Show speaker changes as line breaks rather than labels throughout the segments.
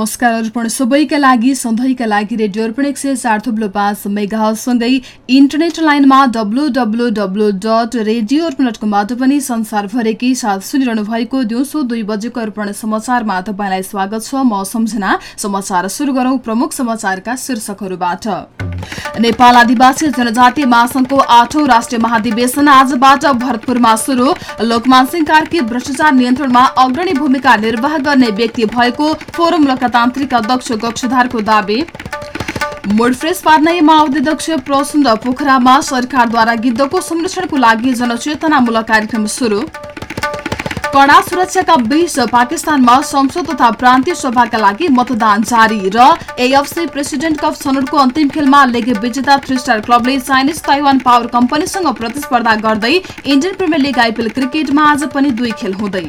नमस्कार अर्पण सबैका लागि सधैँका लागि रेडियो अर्पण एक सय चार थुप्लो पाँच मेगासँगै इन्टरनेट लाइनमा W W W dot radio Arpan dot कमबाट पनि संसारभरिकै साथ सुनिरहनु भएको दिउँसो दुई बजेको अर्पण समाचारमा तपाईँलाई स्वागत छ। म सम्झना समाचार सुरु गरौं प्रमुख समाचारका शीर्षकहरूबाट। नेपाल आदिवासी जनजाति महासंघको आठौं राष्ट्रिय महाधिवेशन आजबाट भरतपुरमा शुरू लोकमान सिंह कार्की भ्रष्टाचार नियन्त्रणमा अग्रणी भूमिका निर्वाह गर्ने व्यक्ति भएको फोरम लोकतान्त्रिक अध्यक्ष गक्षधारको दावी। मुड फ्रेस पार्ने माओवादी अध्यक्ष प्रचण्ड पोखरामा सरकारद्वारा गिद्धको संरक्षणको लागि जनचेतनामूलक कार्यक्रम शुरू कड़ा सुरक्षाका बीच पाकिस्तानमा संसद तथा प्रान्तीय सभाका लागि मतदान जारी र एएफसी प्रेसिडेन्ट कप छनौटको अन्तिम खेलमा लेग विजेता थ्री स्टार क्लबले चाइनिज ताइवान पावर कम्पनीसँग प्रतिस्पर्धा गर्दै इन्डियन प्रिमियर लिग आइपिएल क्रिकेटमा आज पनि दुई खेल हुँदै।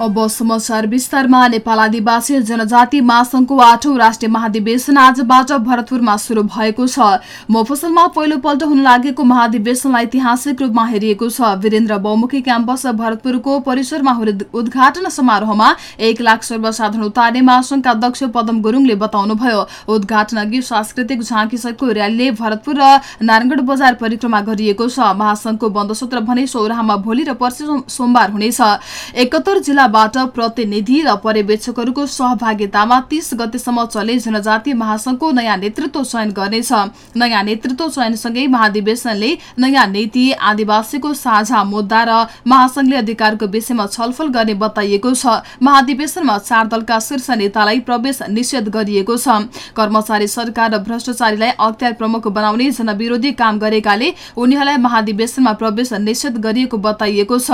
अब समाचार विस्तारमा नेपाल आदिवासी जनजाति महासंघको आठौं राष्ट्रिय महाधिवेशन आजबाट भरतपुरमा शुरू भएको छ। मफसलमा पहिलोपल्ट हुन लागेको महाधिवेशनलाई ऐतिहासिक रूपमा हेरिएको छ। वीरेन्द्र बहुमुखी क्याम्पस भरतपुरको परिसरमा हुने उद्घाटन समारोहमा एक लाख सर्वसाधारण उतार्ने महासंघका अध्यक्ष पदम गुरूङले बताउनुभयो। उद्घाटन अघि सांस्कृतिक झाँकीसहितको र्यालीले भरतपुर र नारायणगढ बजार परिक्रमा गरिएको छ। महासंघको बन्द सूत्र भने सौराहामा भोलि र पर्सि सोमबार हुनेछ। एकहत्तर जिल्ला जिल्लाबाट प्रतिनिधि र पर्यवेक्षकहरूको सहभागितामा तीस गतेसम्म चले जनजातीय महासंघको नयाँ नेतृत्व चयन गर्नेछ। नयाँ नेतृत्व चयनसँगै महाधिवेशनले नयाँ नीति आदिवासीको साझा मुद्दा र महासंघले अधिकारको विषयमा छलफल गर्ने बताइएको छ। महाधिवेशनमा चार दलका शीर्ष नेतालाई प्रवेश निषेध गरिएको छ। कर्मचारी सरकार र भ्रष्टाचारीलाई अख्तियार प्रमुख बनाउने जनविरोधी काम गरेकाले उनीहरूलाई महाधिवेशनमा प्रवेश निषेध गरिएको बताइएको छ।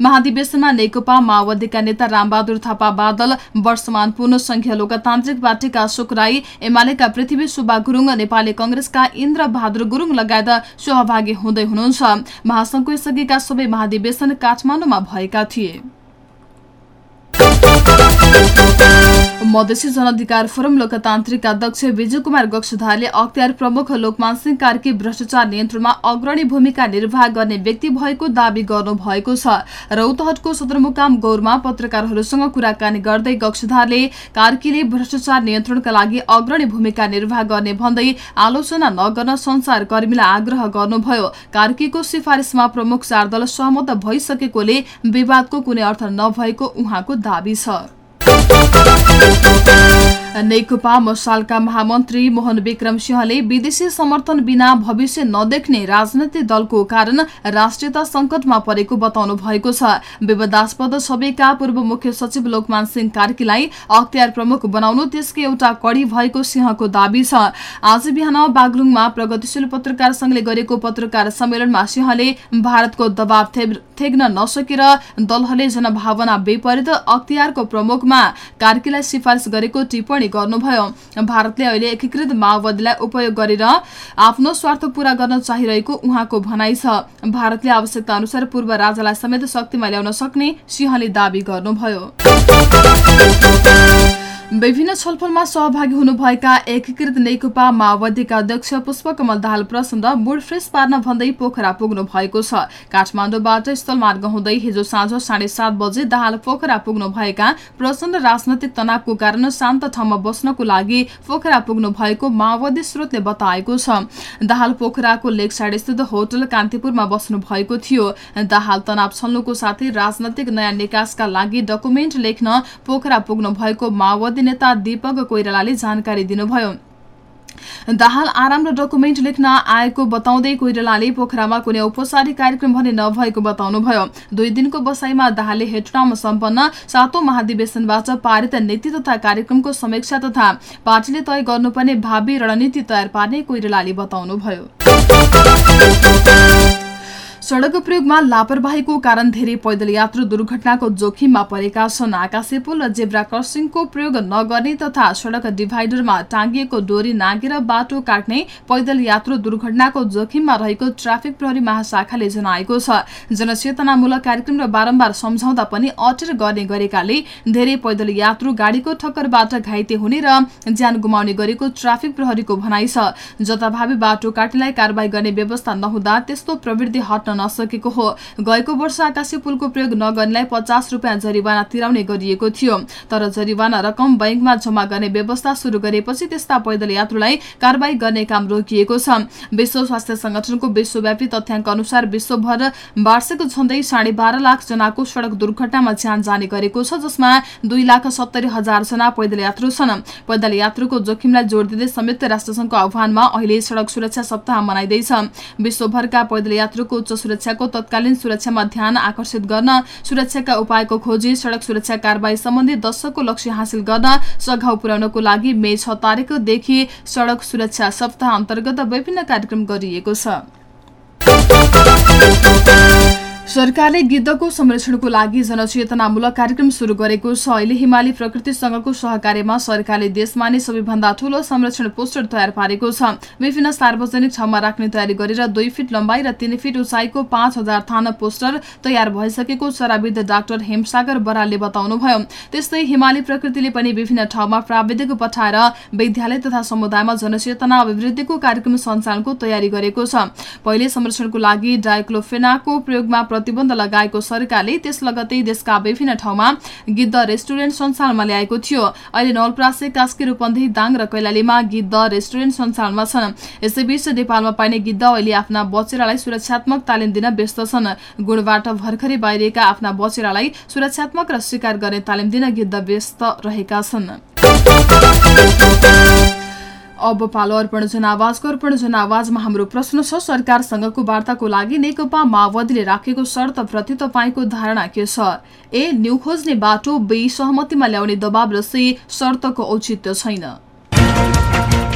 महाधिवेशनमा नेकपा माओवादीका नेता रामबहादुर थापा बादल वर्षमान पूर्ण संघीय लोकतान्त्रिक पार्टीका अशोक राई एमालेका पृथ्वी सुब्बा गुरूङ नेपाली कंग्रेसका इन्द्र बहादुर गुरूङ लगायत सहभागी हुँदै हुनुहुन्छ। महासंघको यसअघिका सबै महाधिवेशन काठमाडौँमा भएका थिए। मधेसी जनअधिकार फोरम लोकतान्त्रिक अध्यक्ष विजय कुमार गक्षधारले अख्तियार प्रमुख लोकमान सिंह कार्की भ्रष्टाचार नियन्त्रणमा अग्रणी भूमिका निर्वाह गर्ने व्यक्ति भएको दावी गर्नु भएको छ। रौतहटको सदरमुकाम गौरमा पत्रकारहरूसँग कुराकानी गर्दै गक्षधारले कार्कीले भ्रष्टाचार नियन्त्रणका लागि अग्रणी भूमिका निर्वाह गर्ने भन्दै आलोचना नगर्न संसारकर्मीलाई आग्रह गर्नुभयो। कार्कीको सिफारिसमा प्रमुख चार दल सहमत भइसकेकोले विवादको कुनै अर्थ नभएको उहाँको दावी छ। Música नेकपा मसालका महामन्त्री मोहन विक्रम सिंहले विदेशी समर्थन बिना भविष्य नदेख्ने राजनैतिक दलको कारण राष्ट्रियता संकटमा परेको बताउनु भएको छ। विवादास्पद सबैका पूर्व मुख्य सचिव लोकमान सिंह कार्कीलाई अख्तियार प्रमुख बनाउनु त्यसको एउटा कडी भएको सिंहको दावी छ। आज बिहान बागलुङमा प्रगतिशील पत्रकार संघले गरेको पत्रकार सम्मेलनमा सिंहले भारतको दबाव थेग्न नसकेर दलहरूले जनभावना विपरीत अख्तियारको प्रमुखमा कार्कीलाई सिफारिस गरेको टिप्पणी गर्नुभयो। भारतले अहिले एकीकृत माओवादीलाई उपयोग गरेर आफ्नो स्वार्थ पूरा गर्न चाहिरहेको उहाँको भनाइ छ। भारतले आवश्यकता अनुसार पूर्व राजालाई समेत शक्तिमा ल्याउन सक्ने सिंहले दावी गर्नुभयो। विभिन्न छलफलमा सहभागी हुनुभएका एकीकृत नेकपा माओवादीका अध्यक्ष पुष्पकमल दाहाल प्रचण्ड मुड फ्रेस पार्न भन्दै पोखरा पुग्नु भएको छ। काठमाडौँबाट स्थलमार्ग हुँदै हिजो साँझ साढे सात बजे दाहाल पोखरा पुग्नु भएका प्रचण्ड राजनैतिक तनावको कारण शान्त ठाउँमा बस्नको लागि पोखरा पुग्नु भएको माओवादी स्रोतले बताएको छ। दाहाल पोखराको लेक स्थित होटल कान्तिपुरमा बस्नु भएको थियो। दाहाल तनाव छल्नुको साथै राजनैतिक नयाँ निकासका लागि डकुमेन्ट लेख्न पोखरा पुग्नु भएको माओवादी नेता दीपक कोइरालाले जानकारी दिनुभयो। दाहाल आराम र डकुमेन्ट लेख्न आएको बताउँदै कोइरालाले पोखरामा कुनै औपचारिक कार्यक्रम भने नभएको बताउनुभयो। दुई दिनको बसाईमा दाहालले हेटुटाउमा सम्पन्न सातौं महाधिवेशनबाट पारित नीति तथा कार्यक्रमको समीक्षा तथा पार्टीले तय गर्नुपर्ने भावी रणनीति तयार पार्ने कोइरालाले बताउनुभयो। सड़क प्रयोगमा लापरवाहीको कारण धेरै पैदल यात्रु दुर्घटनाको जोखिममा परेका छन्। आकाशे पुल र जेब्रा क्रसिङको प्रयोग नगर्ने तथा सड़क डिभाइडरमा टाँगिएको डोरी नागेर बाटो काट्ने पैदल यात्रु दुर्घटनाको जोखिममा रहेको ट्राफिक प्रहरी महाशाखाले जनाएको छ। जनचेतनामूलक कार्यक्रम र बारम्बार सम्झाउँदा पनि अटेर गर्ने गरेकाले धेरै पैदल यात्रु गाड़ीको ठक्करबाट घाइते हुने र ज्यान गुमाउने गरेको ट्राफिक प्रहरीको भनाइ छ। जताभावी बाटो काट्नेलाई कारवाही गर्ने व्यवस्था नहुँदा त्यस्तो प्रवृत्ति हट्न नसकेको हो। गएको वर्ष आकाशे पुलको प्रयोग नगर्नेलाई पचास रुपियाँ जरिवाना तिराउने गरिएको थियो। तर जरिवाना रकम बैंकमा जम्मा गर्ने व्यवस्था शुरू गरेपछि त्यस्ता पैदल यात्रुलाई कारवाही गर्ने काम रोकिएको छ। विश्व स्वास्थ्य संगठनको विश्वव्यापी तथ्याङ्क अनुसार विश्वभर वार्षिक झण्डै साढे बाह्र लाख जनाको सड़क दुर्घटनामा ज्यान जाने गरेको छ जसमा दुई लाख सत्तरी हजार जना पैदल यात्रु छन्। पैदल यात्रुको जोखिमलाई जोड़ दिँदै संयुक्त राष्ट्रसंघको आह्वानमा अहिले सड़क सुरक्षा सप्ताह मनाइँदैछ। विश्वभरका पैदल यात्रुको उच्च सुरक्षाको तत्कालीन सुरक्षामा ध्यान आकर्षित गर्न सुरक्षाका उपायको खोजी सड़क सुरक्षा कारवाही सम्बन्धी दशकको लक्ष्य हासिल गर्न सघाउ पुर्याउनको लागि मे छ तारिकदेखि सड़क सुरक्षा सप्ताह अन्तर्गत विभिन्न कार्यक्रम गरिएको छ। सरकारले गिद्धको संरक्षणको लागि जनचेतनामूलक कार्यक्रम शुरू गरेको छ। अहिले हिमाली प्रकृति संघको सहकार्यमा सरकारले देशमा नै सबैभन्दा ठूलो संरक्षण पोस्टर तयार पारेको छ। विभिन्न सार्वजनिक ठाउँमा राख्ने तयारी गरेर दुई फिट लम्बाई र तीन फिट उचाइको पाँच हजार थान पोस्टर तयार भइसकेको चराविद डाक्टर हेमसागर बरालले बताउनुभयो। त्यस्तै हिमाली प्रकृतिले पनि विभिन्न ठाउँमा प्राविधिक पठाएर विद्यालय तथा समुदायमा जनचेतना अभिवृद्धिको कार्यक्रम सञ्चालनको तयारी गरेको छ। पहिले संरक्षणको लागि डाइक्लोफेनाको प्रयोगमा प्रतिबन्ध लगाएको सरकारले त्यस लगतै देशका विभिन्न ठाउँमा गिद्ध रेस्टुरेन्ट सञ्चालनमा ल्याएको थियो। अहिले नवलप्रासे कास्की रूपन्देही दाङ र कैलालीमा गिद्ध रेस्टुरेन्ट सञ्चालनमा छन्। यसैबीच नेपालमा पाइने गिद्ध अहिले आफ्ना बचेरालाई सुरक्षात्मक तालिम दिन व्यस्त छन्। गुणबाट भर्खरै बाहिरिएका आफ्ना बचेरालाई सुरक्षात्मक र शिकार गर्ने तालिम दिन गिद्ध व्यस्त रहेका छन्। अब पालो अर्पण जनावाजको अर्पण जनावाजमा हाम्रो प्रश्न छ सरकारसँगको वार्ताको लागि नेकपा माओवादीले राखेको शर्तप्रति तपाईँको धारणा के छ? ए न्यू खोज्ने बाटो बी सहमतिमा ल्याउने दबाव र सी शर्तको औचित्य छैन।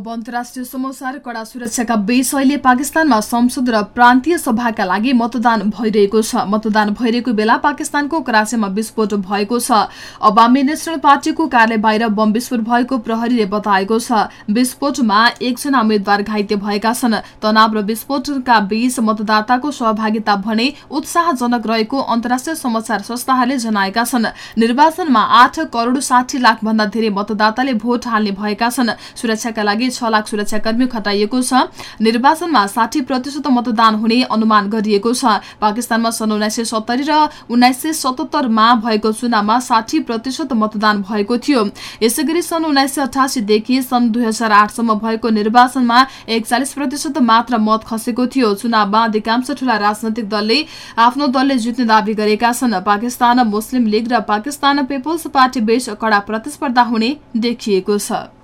अब अन्तर्राष्ट्रिय समाचार कड़ा सुरक्षाका बीच पाकिस्तानमा संसद र प्रान्तीय सभाका लागि मतदान भइरहेको छ। मतदान भइरहेको बेला पाकिस्तानको कराचीमा विस्फोट भएको छ। अवामी नेसनल पार्टीको कार्यालय बाहिर बम विस्फोट भएको प्रहरीले बताएको छ। विस्फोटमा एकजना उम्मेद्वार घाइते भएका छन्। तनाव र विस्फोटका बीच मतदाताको सहभागिता भने उत्साहजनक रहेको अन्तर्राष्ट्रिय समाचार संस्थाहरूले जनाएका छन्। निर्वाचनमा आठ करोड़ साठी लाख भन्दा धेरै मतदाताले भोट हाल्ने भएका छन्। सुरक्षाका लागि छ लाख सुरक्षाकर्मी खटाइएको छ। निर्वाचनमा साठी प्रतिशत मतदान हुने अनुमान गरिएको छ। पाकिस्तानमा सन् उन्नाइस सय सत्तरी र उन्नाइस सय सतहत्तरमा भएको चुनावमा साठी प्रतिशत मतदान भएको थियो। यसै गरी सन् उन्नाइस सय अठासीदेखि सन् दुई हजार आठसम्म भएको निर्वाचनमा एकचालिस प्रतिशत मात्र मत खसेको थियो। चुनावमा अधिकांश ठूला राजनैतिक दलले आफ्नो दलले जित्ने दावी गरेका छन्। पाकिस्तान मुस्लिम लीग र पाकिस्तान पिपुल्स पार्टी बीच कडा प्रतिस्पर्धा हुने देखिएको छ।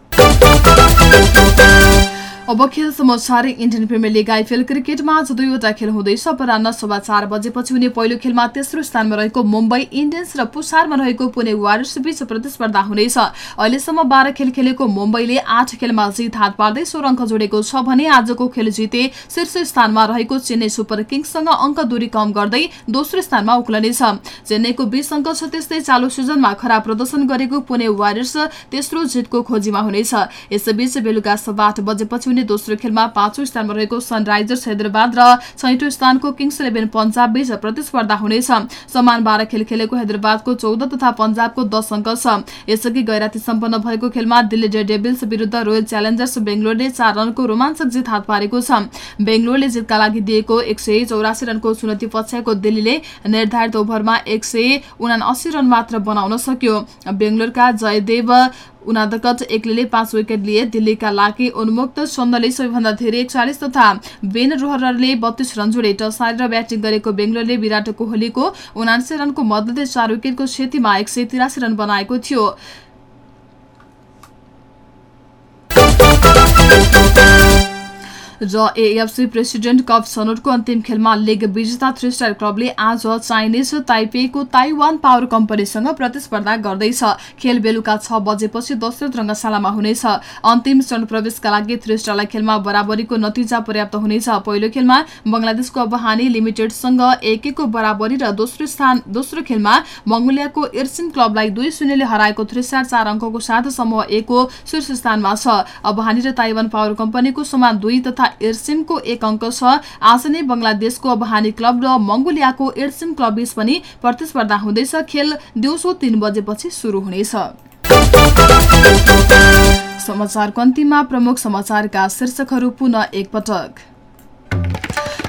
¡Bum, bum! अब खेल समाचार इन्डियन प्रिमियर लिग आइपिएल क्रिकेटमा आज दुईवटा खेल हुँदैछ। अपरान्न सभा चार बजेपछि हुने पहिलो खेलमा तेस्रो स्थानमा रहेको मुम्बई इन्डियन्स र पुसारमा रहेको पुणे वारियर्स बीच प्रतिस्पर्धा हुनेछ। अहिलेसम्म बाह्र खेल खेलेको मुम्बईले आठ खेलमा जित हात पार्दै सोह्र अङ्क जोडेको छ भने आजको खेल जिते शीर्ष स्थानमा रहेको चेन्नई सुपर किङ्ससँग अङ्क दूरी कम गर्दै दोस्रो स्थानमा उक्लनेछ। चेन्नईको बीस अङ्क छ त्यस्तै चालु सिजनमा खराब प्रदर्शन गरेको पुणे वारियर्स तेस्रो जितको खोजीमा हुनेछ। यसैबीच बेलुका सभा आठ बजेपछि हुने दोस्रो खेलमा पाँचौं स्थानमा रहेको सनराइजर्स हैदराबाद र छैटौं स्थानको किङ्स इलेभेन पन्जाब बीच प्रतिस्पर्धा हुनेछ। समान बाह्र खेल खेलेको हैदराबादको चौध तथा पन्जाबको दस अङ्क छ। यसअघि गैराती सम्पन्न भएको खेलमा दिल्ली डेयर डेभिल्स विरुद्ध रोयल च्यालेन्जर्स बेङ्गलोरले चार रनको रोमाञ्चक जित हात पारेको छ। बेङ्गलोरले जितका लागि दिएको एक सय चौरासी रनको चुनौती पछ्याएको दिल्लीले निर्धारित ओभरमा एक सय उनासी रन मात्र बनाउन सक्यो। बेङ्गलोरका जयदेव उनादकट एक्लीले पाँच विकेट लिए दिल्लीका लागि उन्मुक्त चन्दले सबैभन्दा धेरै एकचालिस तथा बेन रोहरले बत्तीस रन जोडे। टस हारेर ब्याटिङ गरेको बेङ्गलोरले विराट कोहलीको उनासी रनको मद्दतले चार विकेटको क्षतिमा एक रन बनाएको थियो। र एएफसी प्रेसिडेन्ट कप छनौटको अन्तिम खेलमा लिग विजेता थ्री स्टार क्लबले आज चाइनिज ताइपेको ताइवान पावर कम्पनीसँग प्रतिस्पर्धा गर्दैछ। खेल बेलुका छ बजेपछि दशरथ रङ्गशालामा हुनेछ। अन्तिम चरण प्रवेशका लागि थ्री स्टारलाई खेलमा बराबरीको नतिजा पर्याप्त हुनेछ। पहिलो खेलमा बंगलादेशको अबहानी लिमिटेडसँग एक एकको बराबरी र दोस्रो स्थान दोस्रो खेलमा मंगोलियाको एर्सिन क्लबलाई दुई शून्यले हराएको थ्री स्टार चार अङ्कको साथ समूह एकको शीर्ष स्थानमा छ। अबहानी र ताइवान पावर कम्पनीको समान दुई तथा एर्सिमको एक अङ्क छ। आज नै बंगलादेशको अबहानी क्लब र मंगोलियाको एर्सिम क्लब बीच पनि प्रतिस्पर्धा हुँदैछ। खेल दिउँसो तीन बजेपछि शुरू हुनेछ।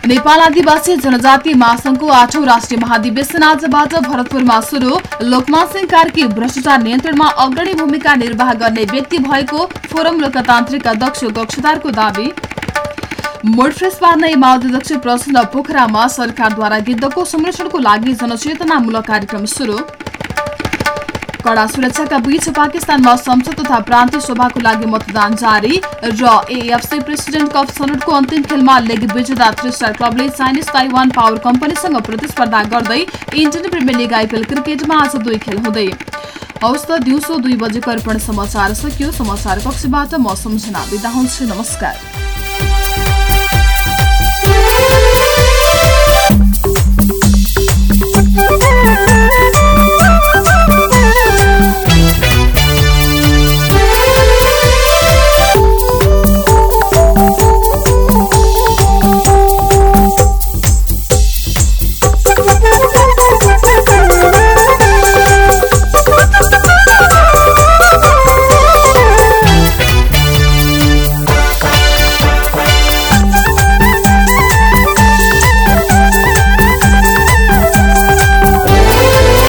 नेपाल आदिवासी जनजाति महासंघको आठौं राष्ट्रिय महाधिवेशन आजबाट भरतपुरमा शुरू लोकमान सिंह कार्की भ्रष्टाचार नियन्त्रणमा अग्रणी भूमिका निर्वाह गर्ने व्यक्ति भएको फोरम लोकतान्त्रिक अध्यक्ष गक्षदारको दावी। मोडफ्रेस पार्ने माओवादी अध्यक्ष पोखरामा सरकारद्वारा गिद्धको संरक्षणको लागि जनचेतनामूलक कार्यक्रम शुरू कड़ा सुरक्षाका बीच पाकिस्तानमा संसद तथा प्रान्तीय सभाको लागि मतदान जारी र एएफसी प्रेसिडेन्ट कप छनौटको अन्तिम खेलमा लेग विजेता थ्री स्टार क्लबले चाइनिज ताइवान पावर कम्पनीसँग प्रतिस्पर्धा गर्दै इन्डियन प्रिमियर लिग आइपिएल क्रिकेटमा आज दुई खेल हुँदै। हवस् त दिउँसो दुई बजेको अर्पण समाचार सकियो। समाचार कक्षबाट म सम्झना बिदा हुन्छु। नमस्कार।
Oh, oh, oh,